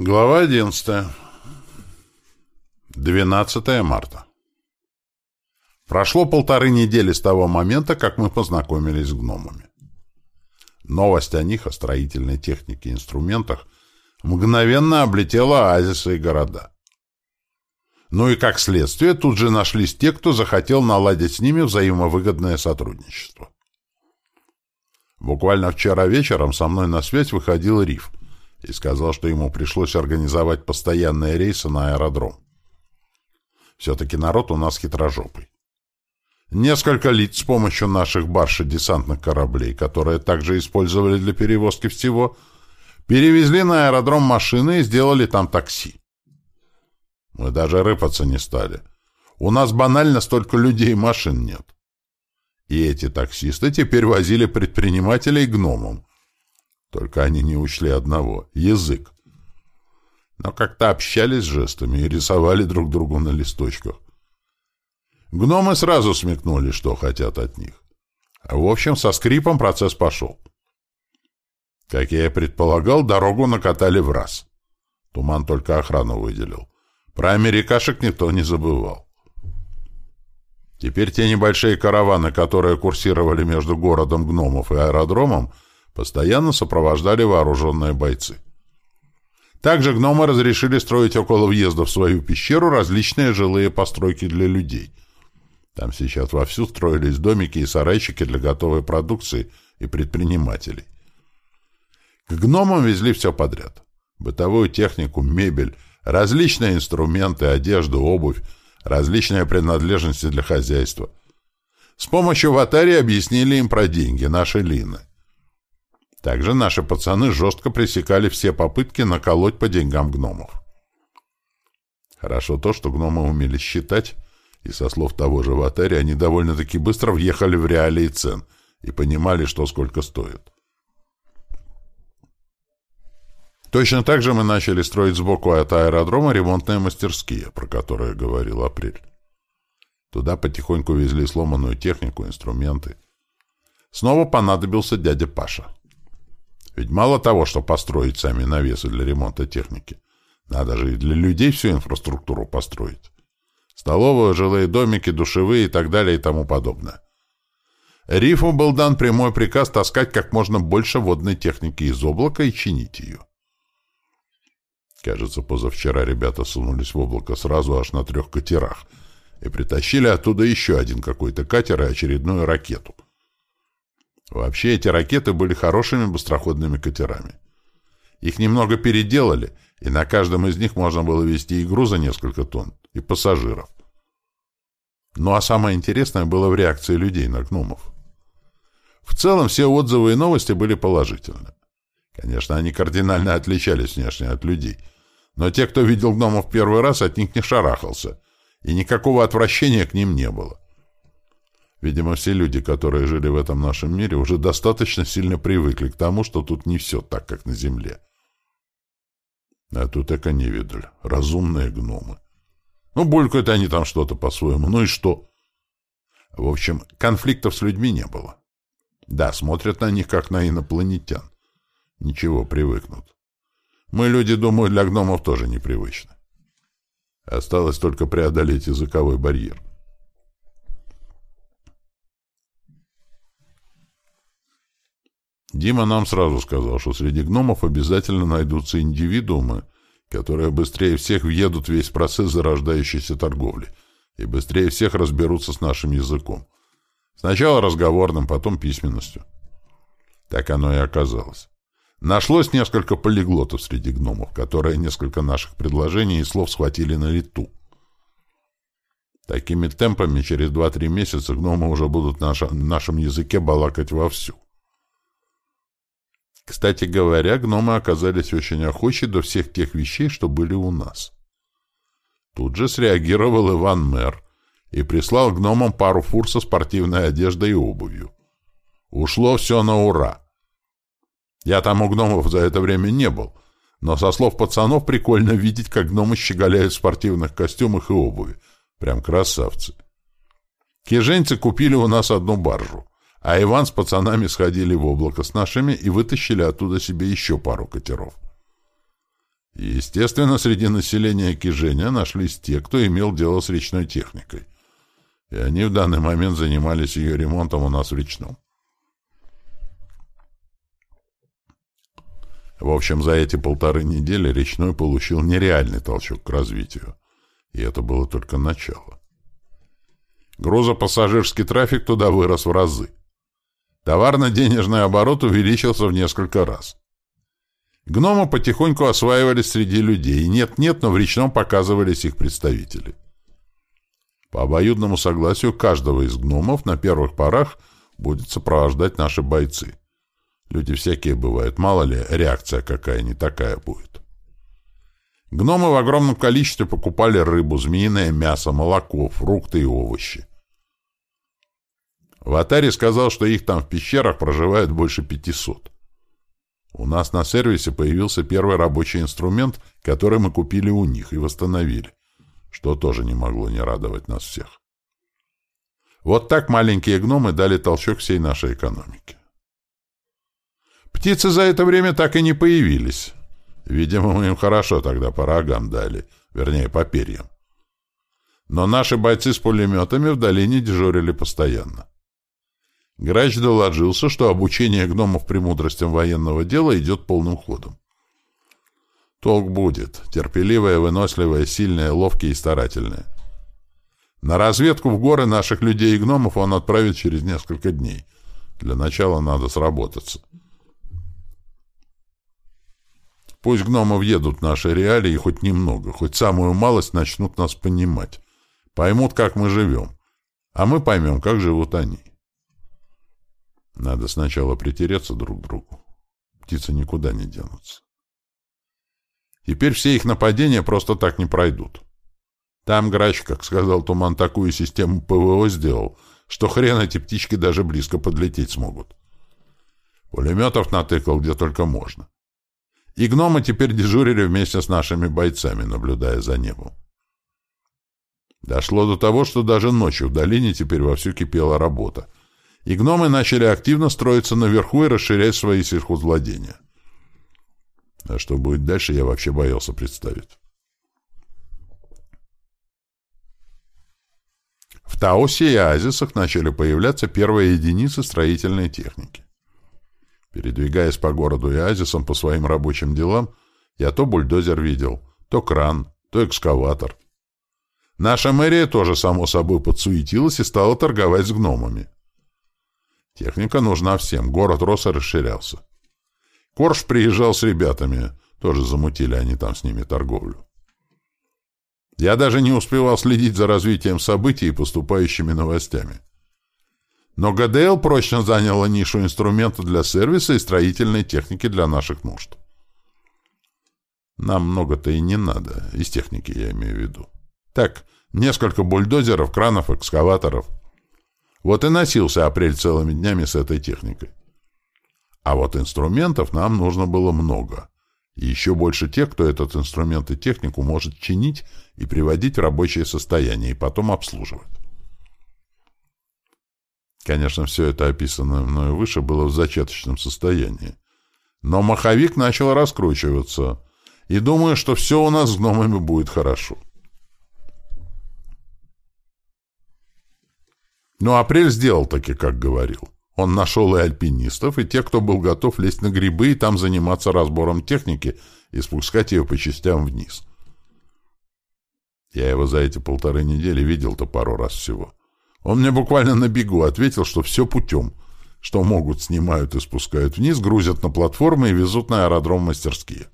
Глава 11. 12 марта. Прошло полторы недели с того момента, как мы познакомились с гномами. Новость о них, о строительной технике и инструментах, мгновенно облетела оазисы и города. Ну и как следствие, тут же нашлись те, кто захотел наладить с ними взаимовыгодное сотрудничество. Буквально вчера вечером со мной на связь выходил Риф — и сказал, что ему пришлось организовать постоянные рейсы на аэродром. Все-таки народ у нас хитрожопый. Несколько лиц с помощью наших барж и десантных кораблей, которые также использовали для перевозки всего, перевезли на аэродром машины и сделали там такси. Мы даже рыпаться не стали. У нас банально столько людей и машин нет. И эти таксисты теперь возили предпринимателей гномам, только они не учли одного — язык. Но как-то общались жестами и рисовали друг другу на листочках. Гномы сразу смекнули, что хотят от них. В общем, со скрипом процесс пошел. Как я и предполагал, дорогу накатали в раз. Туман только охрану выделил. Про америкашек никто не забывал. Теперь те небольшие караваны, которые курсировали между городом гномов и аэродромом, Постоянно сопровождали вооруженные бойцы. Также гномы разрешили строить около въезда в свою пещеру различные жилые постройки для людей. Там сейчас вовсю строились домики и сарайчики для готовой продукции и предпринимателей. К гномам везли все подряд. Бытовую технику, мебель, различные инструменты, одежду, обувь, различные принадлежности для хозяйства. С помощью ватари объяснили им про деньги, наши лины. Также наши пацаны жестко пресекали все попытки наколоть по деньгам гномов. Хорошо то, что гномы умели считать, и со слов того же Ватери они довольно-таки быстро въехали в реалии цен и понимали, что сколько стоит. Точно так же мы начали строить сбоку от аэродрома ремонтные мастерские, про которые говорил Апрель. Туда потихоньку везли сломанную технику, инструменты. Снова понадобился дядя Паша. Ведь мало того, что построить сами навесы для ремонта техники, надо же и для людей всю инфраструктуру построить. Столовую, жилые домики, душевые и так далее и тому подобное. Рифу был дан прямой приказ таскать как можно больше водной техники из облака и чинить ее. Кажется, позавчера ребята сунулись в облако сразу аж на трех катерах и притащили оттуда еще один какой-то катер и очередную ракету — Вообще эти ракеты были хорошими быстроходными катерами. Их немного переделали, и на каждом из них можно было везти и груза несколько тонн, и пассажиров. Ну а самое интересное было в реакции людей на гномов. В целом все отзывы и новости были положительны. Конечно, они кардинально отличались внешне от людей, но те, кто видел гномов первый раз, от них не шарахался, и никакого отвращения к ним не было. Видимо, все люди, которые жили в этом нашем мире, уже достаточно сильно привыкли к тому, что тут не все так, как на Земле. А тут эко не видали. Разумные гномы. Ну, булькают они там что-то по-своему. Ну и что? В общем, конфликтов с людьми не было. Да, смотрят на них, как на инопланетян. Ничего, привыкнут. Мы, люди, думаю, для гномов тоже непривычно. Осталось только преодолеть языковой барьер. Дима нам сразу сказал, что среди гномов обязательно найдутся индивидуумы, которые быстрее всех въедут весь процесс зарождающейся торговли и быстрее всех разберутся с нашим языком. Сначала разговорным, потом письменностью. Так оно и оказалось. Нашлось несколько полиглотов среди гномов, которые несколько наших предложений и слов схватили на лету. Такими темпами через 2-3 месяца гномы уже будут на нашем языке балакать вовсю. Кстати говоря, гномы оказались очень охочи до всех тех вещей, что были у нас. Тут же среагировал Иван Мэр и прислал гномам пару фур со спортивной одеждой и обувью. Ушло все на ура. Я там у гномов за это время не был, но со слов пацанов прикольно видеть, как гномы щеголяют в спортивных костюмах и обуви. Прям красавцы. Киженцы купили у нас одну баржу. А Иван с пацанами сходили в облако с нашими и вытащили оттуда себе еще пару катеров. Естественно, среди населения Киженя нашлись те, кто имел дело с речной техникой. И они в данный момент занимались ее ремонтом у нас в речном. В общем, за эти полторы недели речной получил нереальный толчок к развитию. И это было только начало. Грузопассажирский трафик туда вырос в разы. Товарно-денежный оборот увеличился в несколько раз. Гномы потихоньку осваивались среди людей, нет-нет, но в речном показывались их представители. По обоюдному согласию каждого из гномов на первых порах будет сопровождать наши бойцы. Люди всякие бывают, мало ли, реакция какая не такая будет. Гномы в огромном количестве покупали рыбу, змеиное мясо, молоко, фрукты и овощи. Ватари сказал, что их там в пещерах проживает больше 500. У нас на сервисе появился первый рабочий инструмент, который мы купили у них и восстановили, что тоже не могло не радовать нас всех. Вот так маленькие гномы дали толчок всей нашей экономике. Птицы за это время так и не появились. Видимо, мы им хорошо тогда по рогам дали, вернее, по перьям. Но наши бойцы с пулеметами в долине дежурили постоянно. Грач доложился, что обучение гномов премудростям военного дела идет полным ходом. Толк будет. Терпеливые, выносливые, сильные, ловкие и старательные. На разведку в горы наших людей и гномов он отправит через несколько дней. Для начала надо сработаться. Пусть гномы въедут в наши реалии хоть немного, хоть самую малость начнут нас понимать. Поймут, как мы живем. А мы поймем, как живут они. Надо сначала притереться друг к другу. Птицы никуда не денутся. Теперь все их нападения просто так не пройдут. Там грач, как сказал Туман, такую систему ПВО сделал, что хрен эти птички даже близко подлететь смогут. Пулеметов натыкал где только можно. И гномы теперь дежурили вместе с нашими бойцами, наблюдая за небом. Дошло до того, что даже ночью в долине теперь вовсю кипела работа, и гномы начали активно строиться наверху и расширять свои сельхозвладения. А что будет дальше, я вообще боялся представить. В Таосе и Оазисах начали появляться первые единицы строительной техники. Передвигаясь по городу и оазисам по своим рабочим делам, я то бульдозер видел, то кран, то экскаватор. Наша мэрия тоже, само собой, подсуетилась и стала торговать с гномами. Техника нужна всем, город рос и расширялся. Корж приезжал с ребятами, тоже замутили они там с ними торговлю. Я даже не успевал следить за развитием событий и поступающими новостями. Но ГДЛ прочно заняла нишу инструмента для сервиса и строительной техники для наших нужд. Нам много-то и не надо, из техники я имею в виду. Так, несколько бульдозеров, кранов, экскаваторов. Вот и носился апрель целыми днями с этой техникой. А вот инструментов нам нужно было много. И еще больше тех, кто этот инструмент и технику может чинить и приводить в рабочее состояние, и потом обслуживать. Конечно, все это описанное мною выше было в зачаточном состоянии. Но маховик начал раскручиваться, и думаю, что все у нас с гномами будет хорошо. Но апрель сделал таки, как говорил. Он нашел и альпинистов, и тех, кто был готов лезть на грибы и там заниматься разбором техники и спускать ее по частям вниз. Я его за эти полторы недели видел-то пару раз всего. Он мне буквально на бегу ответил, что все путем, что могут, снимают и спускают вниз, грузят на платформы и везут на аэродром мастерские.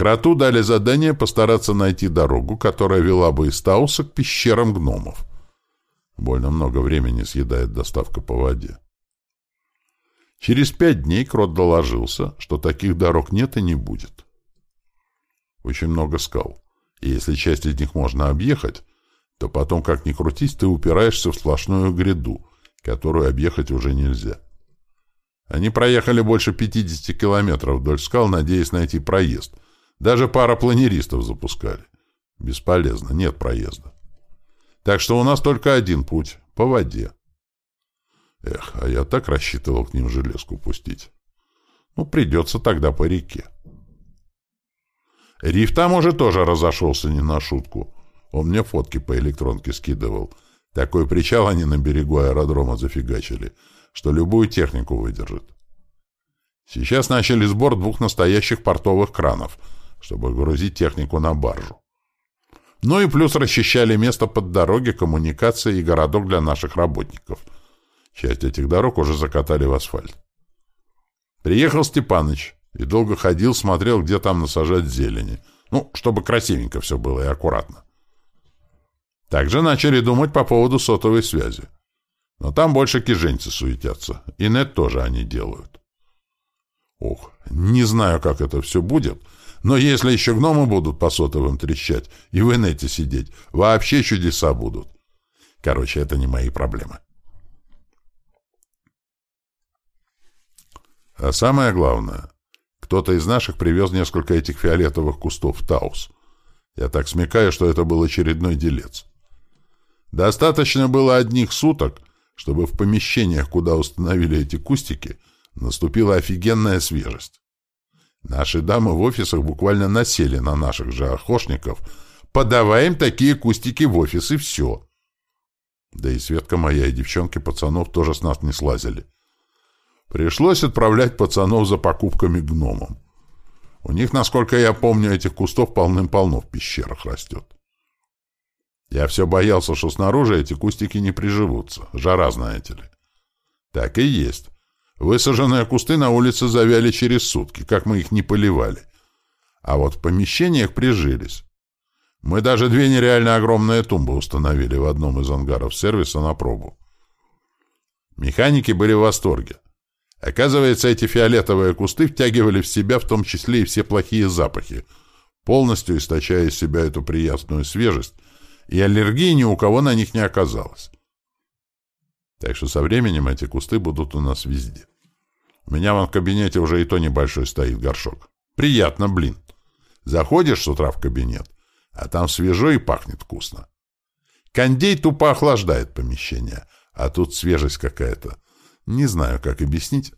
Кроту дали задание постараться найти дорогу, которая вела бы из Тауса к пещерам гномов. Больно много времени съедает доставка по воде. Через пять дней Крот доложился, что таких дорог нет и не будет. Очень много скал. И если часть из них можно объехать, то потом, как ни крутись, ты упираешься в сплошную гряду, которую объехать уже нельзя. Они проехали больше 50 километров вдоль скал, надеясь найти проезд. Даже пара планеристов запускали. Бесполезно, нет проезда. Так что у нас только один путь — по воде. Эх, а я так рассчитывал к ним железку пустить. Ну, придется тогда по реке. Риф там уже тоже разошелся не на шутку. Он мне фотки по электронке скидывал. Такой причал они на берегу аэродрома зафигачили, что любую технику выдержит. Сейчас начали сбор двух настоящих портовых кранов, чтобы грузить технику на баржу. Ну и плюс расчищали место под дороги, коммуникации и городок для наших работников. Часть этих дорог уже закатали в асфальт. Приехал Степаныч и долго ходил, смотрел, где там насажать зелени. Ну, чтобы красивенько все было и аккуратно. Также начали думать по поводу сотовой связи. Но там больше киженцы суетятся. И нет тоже они делают. Ох, не знаю, как это все будет, но если еще гномы будут по сотовым трещать и в инете сидеть, вообще чудеса будут. Короче, это не мои проблемы. А самое главное, кто-то из наших привез несколько этих фиолетовых кустов в Таус. Я так смекаю, что это был очередной делец. Достаточно было одних суток, чтобы в помещениях, куда установили эти кустики, наступила офигенная свежесть. Наши дамы в офисах буквально насели на наших же охошников. Подаваем такие кустики в офис, и все. Да и Светка моя и девчонки пацанов тоже с нас не слазили. Пришлось отправлять пацанов за покупками гномам. У них, насколько я помню, этих кустов полным-полно в пещерах растет. Я все боялся, что снаружи эти кустики не приживутся. Жара, знаете ли. Так и есть. Высаженные кусты на улице завяли через сутки, как мы их не поливали. А вот в помещениях прижились. Мы даже две нереально огромные тумбы установили в одном из ангаров сервиса на пробу. Механики были в восторге. Оказывается, эти фиолетовые кусты втягивали в себя в том числе и все плохие запахи, полностью источая из себя эту приятную свежесть, и аллергии ни у кого на них не оказалось. Так что со временем эти кусты будут у нас везде. Меня вон в кабинете уже и то небольшой стоит горшок. Приятно, блин. Заходишь с утра в кабинет, а там свежо и пахнет вкусно. Кондей тупо охлаждает помещение, а тут свежесть какая-то. Не знаю, как объяснить,